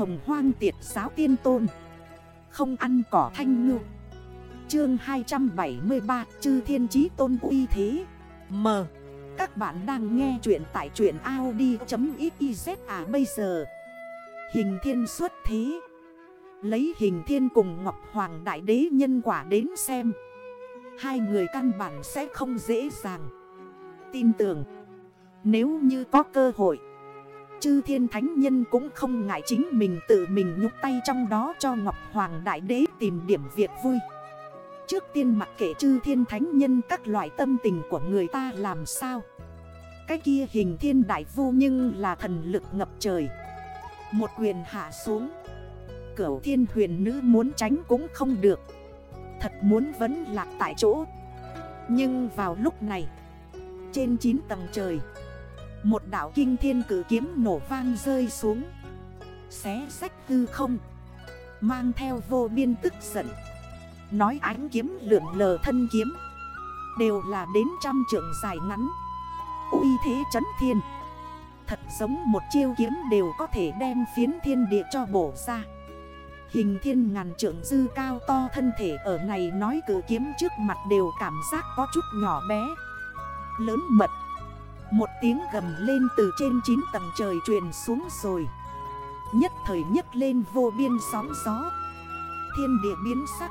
hồng hoang tiệt giáo tiên tôn. Không ăn cỏ thanh ngư. Chương 273 Chư thiên chí tôn uy thế. M. Các bạn đang nghe chuyện tại chuyện Audi.xyz à bây giờ. Hình thiên xuất thế. Lấy hình thiên cùng Ngọc Hoàng Đại Đế nhân quả đến xem. Hai người căn bản sẽ không dễ dàng. Tin tưởng, Nếu như có cơ hội Chư thiên thánh nhân cũng không ngại chính mình tự mình nhúc tay trong đó cho Ngọc Hoàng Đại Đế tìm điểm việc vui. Trước tiên mặc kệ chư thiên thánh nhân các loại tâm tình của người ta làm sao. Cái kia hình thiên đại vu nhưng là thần lực ngập trời. Một quyền hạ xuống. Cửu thiên huyền nữ muốn tránh cũng không được. Thật muốn vẫn lạc tại chỗ. Nhưng vào lúc này, Trên 9 tầng trời một đảo kinh thiên cử kiếm nổ vang rơi xuống. Xé sách hư không. Mang theo vô biên tức giận. Nói ánh kiếm lượn lờ thân kiếm. Đều là đến trăm trượng dài ngắn. Uy thế chấn thiên. Thật giống một chiêu kiếm đều có thể đem phiến thiên địa cho bổ ra. Hình thiên ngàn trượng dư cao to thân thể ở này nói cử kiếm trước mặt đều cảm giác có chút nhỏ bé. Lớn mật. Một tiếng gầm lên từ trên 9 tầng trời truyền xuống rồi. Nhất thời nhất lên vô biên sóng gió. Thiên địa biến sắc.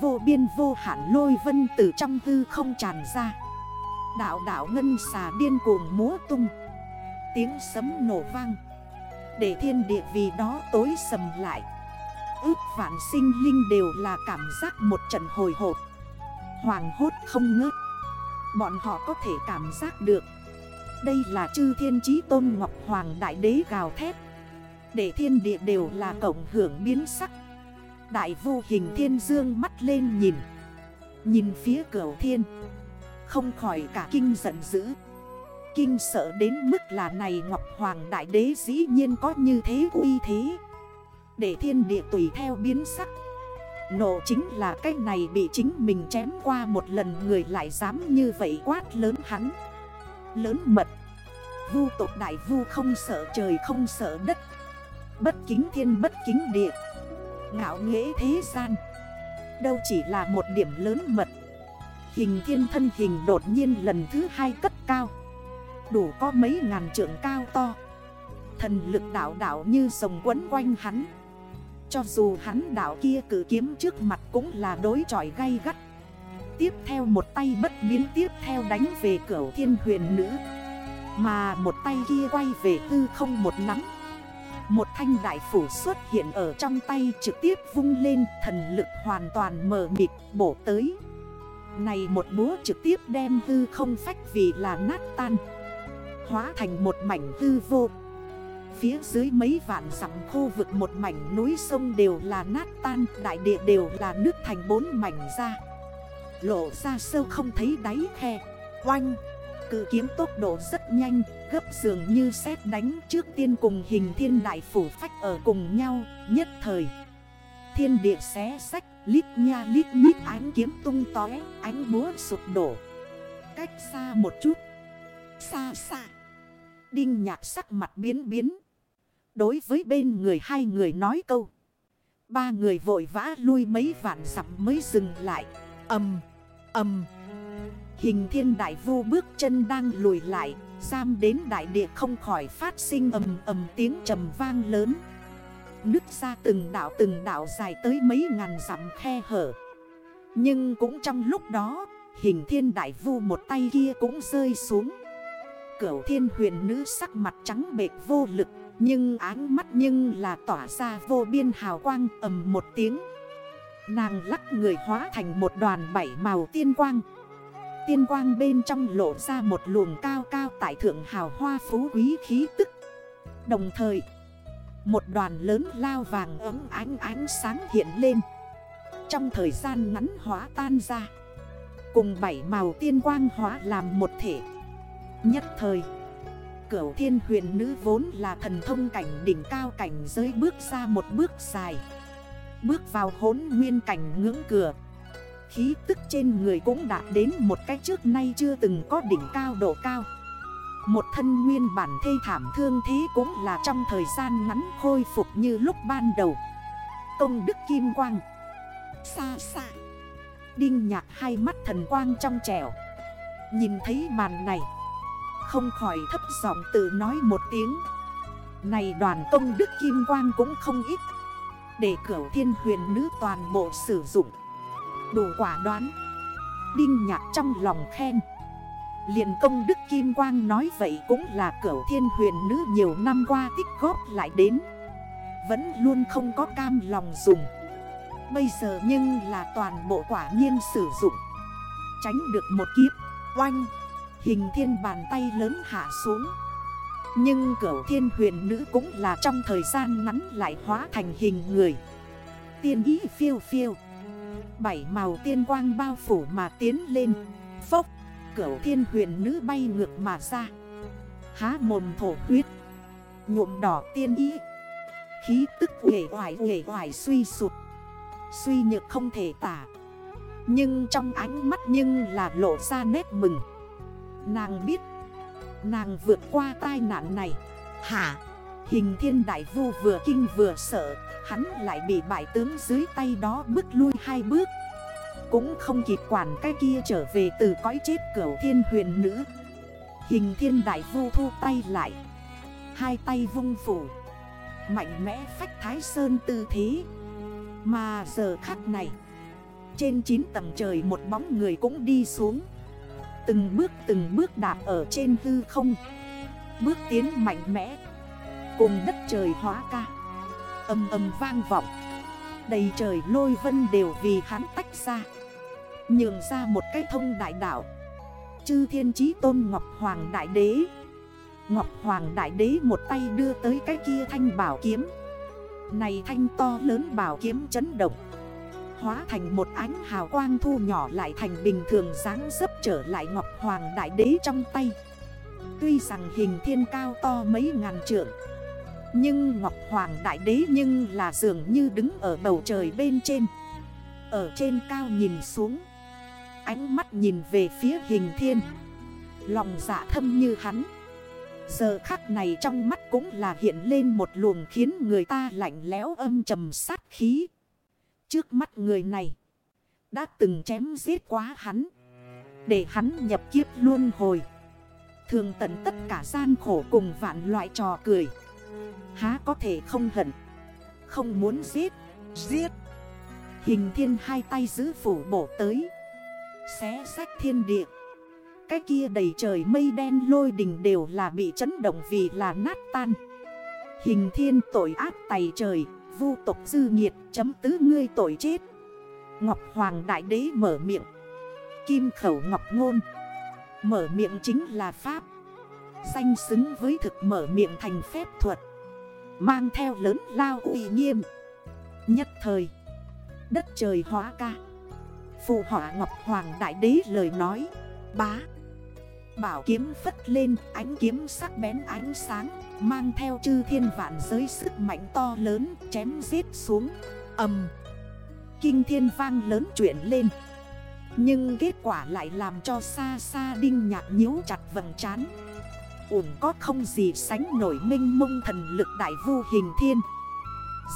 Vô biên vô hạn lôi vân từ trong hư không tràn ra. Đạo đạo ngân xà điên cuồng múa tung. Tiếng sấm nổ vang. Để thiên địa vì đó tối sầm lại. Ước vạn sinh linh đều là cảm giác một trận hồi hộp. Hoàng hốt không ngớt. Bọn họ có thể cảm giác được. Đây là chư thiên chí tôn ngọc hoàng đại đế gào thét. Để thiên địa đều là cộng hưởng biến sắc. Đại vô hình thiên dương mắt lên nhìn. Nhìn phía cửa thiên. Không khỏi cả kinh giận dữ. Kinh sợ đến mức là này Ngọc Hoàng Đại Đế dĩ nhiên có như thế uy thế. Để thiên địa tùy theo biến sắc. Nộ chính là cái này bị chính mình chém qua một lần người lại dám như vậy quát lớn hắn. Lớn mật. Vu tộc đại vu không sợ trời, không sợ đất. Bất kính thiên, bất kính địa. Ngạo nghễ thế gian. Đâu chỉ là một điểm lớn mật. Hình thiên thân hình đột nhiên lần thứ hai cất cao. Đủ có mấy ngàn trượng cao to. Thần lực đảo đảo như sồng quấn quanh hắn. Cho dù hắn đảo kia cử kiếm trước mặt cũng là đối tròi gay gắt. Tiếp theo một tay bất biến tiếp theo đánh về cửa thiên huyền nữ. Mà một tay kia quay về tư không một nắm một thanh đại phủ xuất hiện ở trong tay trực tiếp vung lên, thần lực hoàn toàn mờ mịt bổ tới. Này một búa trực tiếp đem hư không phách vì là nát tan. Hóa thành một mảnh hư vô. Phía dưới mấy vạn dặm khu vực một mảnh núi sông đều là nát tan, Đại địa đều là nước thành bốn mảnh ra. Lộ ra sâu không thấy đáy khe. Oanh, Cự kiếm tốc độ rất nhanh, Gấp dường như xét đánh trước tiên cùng hình thiên đại phủ phách ở cùng nhau, Nhất thời. Thiên địa xé sách Lít nha lít nhít ánh kiếm tung tói Ánh búa sụp đổ. Cách xa một chút. Xa xa. Đinh nhạc sắc mặt biến biến. Đối với bên người hai người nói câu. Ba người vội vã lui mấy vạn dặm mới dừng lại. Âm, âm Hình thiên đại vu bước chân đang lùi lại Giam đến đại địa không khỏi phát sinh ầm ầm tiếng trầm vang lớn. Nước ra từng đảo từng đảo dài tới mấy ngàn dặm khe hở. Nhưng cũng trong lúc đó Hình thiên đại vu một tay kia cũng rơi xuống. Cửu thiên huyền nữ sắc mặt trắng bệt vô lực Nhưng áng mắt nhưng là tỏa ra vô biên hào quang ầm một tiếng. Nàng lắc người hóa thành một đoàn bảy màu tiên quang. Tiên quang bên trong lộ ra một luồng cao cao tại thượng hào hoa phú quý khí tức. Đồng thời, Một đoàn lớn lao vàng ấm ánh ánh sáng hiện lên. Trong thời gian ngắn hóa tan ra, Cùng bảy màu tiên quang hóa làm một thể. Nhất thời, Cửu thiên huyền nữ vốn là thần thông cảnh đỉnh cao cảnh giới bước ra một bước dài. Bước vào hốn nguyên cảnh ngưỡng cửa. Khí tức trên người cũng đạt đến một cách trước nay chưa từng có đỉnh cao độ cao. Một thân nguyên bản thê thảm thương thế cũng là trong thời gian ngắn khôi phục như lúc ban đầu. Công đức kim quang. Xa xa Đinh nhạc hai mắt thần quang trong trẻo. Nhìn thấy màn này, Không khỏi thấp giọng tự nói một tiếng. Này đoàn công đức kim quang cũng không ít. Để cửu thiên huyền nữ toàn bộ sử dụng. Đủ quả đoán. Đinh nhạc trong lòng khen. Liền công đức kim quang nói vậy cũng là cửu thiên huyền nữ nhiều năm qua tích góp lại đến. Vẫn luôn không có cam lòng dùng. Bây giờ nhưng là toàn bộ quả nhiên sử dụng. Tránh được một kiếp, Oanh, Hình thiên bàn tay lớn hạ xuống. Nhưng cửu thiên huyền nữ cũng là trong thời gian ngắn lại hóa thành hình người. Tiên ý phiêu phiêu. Bảy màu tiên quang bao phủ mà tiến lên. Phốc, Cửu thiên huyền nữ bay ngược mà ra. Há mồm thổ huyết. Nhuộm đỏ tiên ý. Khí tức uể hoài uể hoài suy sụt Suy nhược không thể tả. Nhưng trong ánh mắt nhưng là lộ ra nét mừng. Nàng biết Nàng vượt qua tai nạn này. Hả? Hình thiên đại vu vừa kinh vừa sợ Hắn lại bị bại tướng dưới tay đó bước lui hai bước. Cũng không kịp quản cái kia trở về từ cõi chết cửu thiên huyền nữ. Hình thiên đại vu thu tay lại. Hai tay vung phủ. Mạnh mẽ phách thái sơn tư thế. Mà giờ khắc này Trên 9 tầng trời một bóng người cũng đi xuống Từng bước từng bước đạp ở trên hư không. Bước tiến mạnh mẽ. Cùng đất trời hóa ca. Âm âm vang vọng. Đầy trời lôi vân đều vì hắn tách ra. Nhường ra một cái thông đại đảo Chư thiên chí tôn Ngọc Hoàng Đại Đế. Ngọc Hoàng Đại Đế một tay đưa tới cái kia thanh bảo kiếm. Này thanh to lớn bảo kiếm chấn động. Hóa thành một ánh hào quang thu nhỏ lại thành bình thường dáng dấp trở lại Ngọc Hoàng Đại Đế trong tay. Tuy rằng hình thiên cao to mấy ngàn trượng, Nhưng Ngọc Hoàng Đại Đế nhưng là dường như đứng ở bầu trời bên trên. Ở trên cao nhìn xuống, Ánh mắt nhìn về phía hình thiên. Lòng dạ thâm như hắn. Giờ khắc này trong mắt cũng là hiện lên một luồng khiến người ta lạnh lẽo âm trầm sát khí. Trước mắt người này. Đã từng chém giết quá hắn. Để hắn nhập kiếp luôn hồi. Thường tận tất cả gian khổ cùng vạn loại trò cười. Há có thể không hận. Không muốn giết. Giết. Hình thiên hai tay giữ phủ bổ tới. Xé sách thiên địa. Cái kia đầy trời mây đen lôi đình đều là bị chấn động vì là nát tan. Hình thiên tội ác tày trời. Vu tộc dư nhiệt chấm tứ ngươi tội chết. Ngọc Hoàng Đại Đế mở miệng. Kim khẩu Ngọc Ngôn. Mở miệng chính là Pháp. Danh xứng với thực mở miệng thành phép thuật. Mang theo lớn lao uy nghiêm. Nhất thời, Đất trời hóa ca. Phù họa Ngọc Hoàng Đại Đế lời nói, Bá. Bảo kiếm phất lên, ánh kiếm sắc bén ánh sáng, Mang theo chư thiên vạn giới sức mạnh to lớn chém giết xuống. Ầm. Kinh thiên vang lớn chuyển lên. Nhưng kết quả lại làm cho xa xa đinh nhạc nhíu chặt vầng trán. Ủn có không gì sánh nổi minh mông thần lực đại vu hình thiên.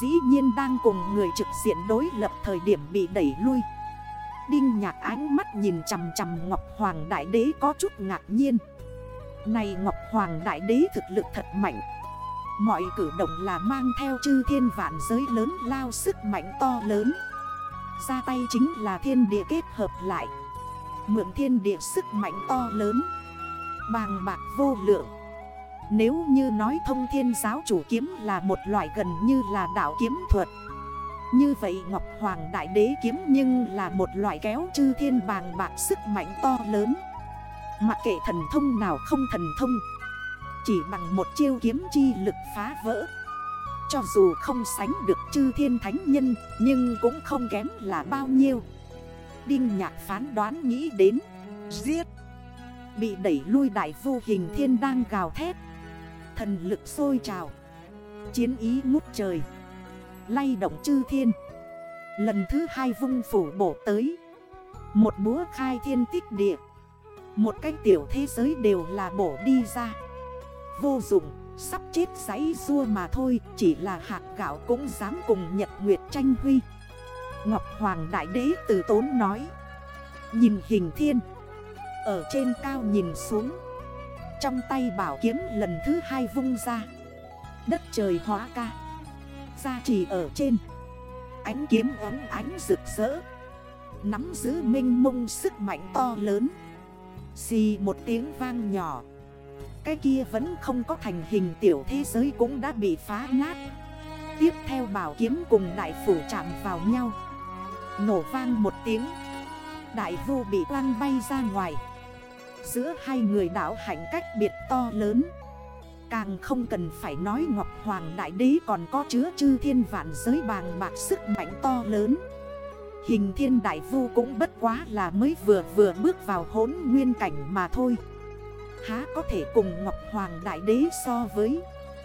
Dĩ nhiên đang cùng người trực diện đối lập thời điểm bị đẩy lui. Đinh nhạc ánh mắt nhìn chầm chầm Ngọc Hoàng Đại Đế có chút ngạc nhiên. Này Ngọc Hoàng Đại Đế thực lực thật mạnh. Mọi cử động là mang theo chư thiên vạn giới lớn lao sức mạnh to lớn. Ra tay chính là thiên địa kết hợp lại. Mượn thiên địa sức mạnh to lớn. Bàng bạc vô lượng. Nếu như nói thông thiên giáo chủ kiếm là một loại gần như là đạo kiếm thuật như vậy Ngọc Hoàng Đại Đế kiếm nhưng là một loại kéo chư thiên bàng bạc sức mạnh to lớn. Mặc kệ thần thông nào không thần thông? Chỉ bằng một chiêu kiếm chi lực phá vỡ. Cho dù không sánh được chư thiên thánh nhân Nhưng cũng không kém là bao nhiêu. Đinh nhạc phán đoán nghĩ đến. Giết! Bị đẩy lui đại vô hình thiên đang gào thét. Thần lực sôi trào. Chiến ý ngút trời Lay động chư thiên. Lần thứ hai vung phủ bổ tới. Một búa khai thiên tích địa. Một cái tiểu thế giới đều là bổ đi ra. Vô dụng, Sắp chết giấy rua mà thôi, Chỉ là hạt gạo cũng dám cùng Nhật Nguyệt tranh huy. Ngọc Hoàng Đại Đế từ tốn nói. Nhìn hình thiên. Ở trên cao nhìn xuống. Trong tay bảo kiếm lần thứ hai vung ra. Đất trời hóa ca. Gia trì ở trên. Ánh kiếm ấm ánh rực rỡ. Nắm giữ minh mông sức mạnh to lớn. Xì một tiếng vang nhỏ. Cái kia vẫn không có thành hình tiểu thế giới cũng đã bị phá nát. Tiếp theo bảo kiếm cùng đại phủ chạm vào nhau. Nổ vang một tiếng. Đại vu bị quăng bay ra ngoài. Giữa hai người đảo hạnh cách biệt to lớn. Càng không cần phải nói Ngọc Hoàng Đại Đế còn có chứa chư thiên vạn giới bàng bạc sức mạnh to lớn. Hình thiên đại vu cũng bất quá là mới vừa vừa bước vào hốn nguyên cảnh mà thôi. Há có thể cùng Ngọc Hoàng Đại Đế so với?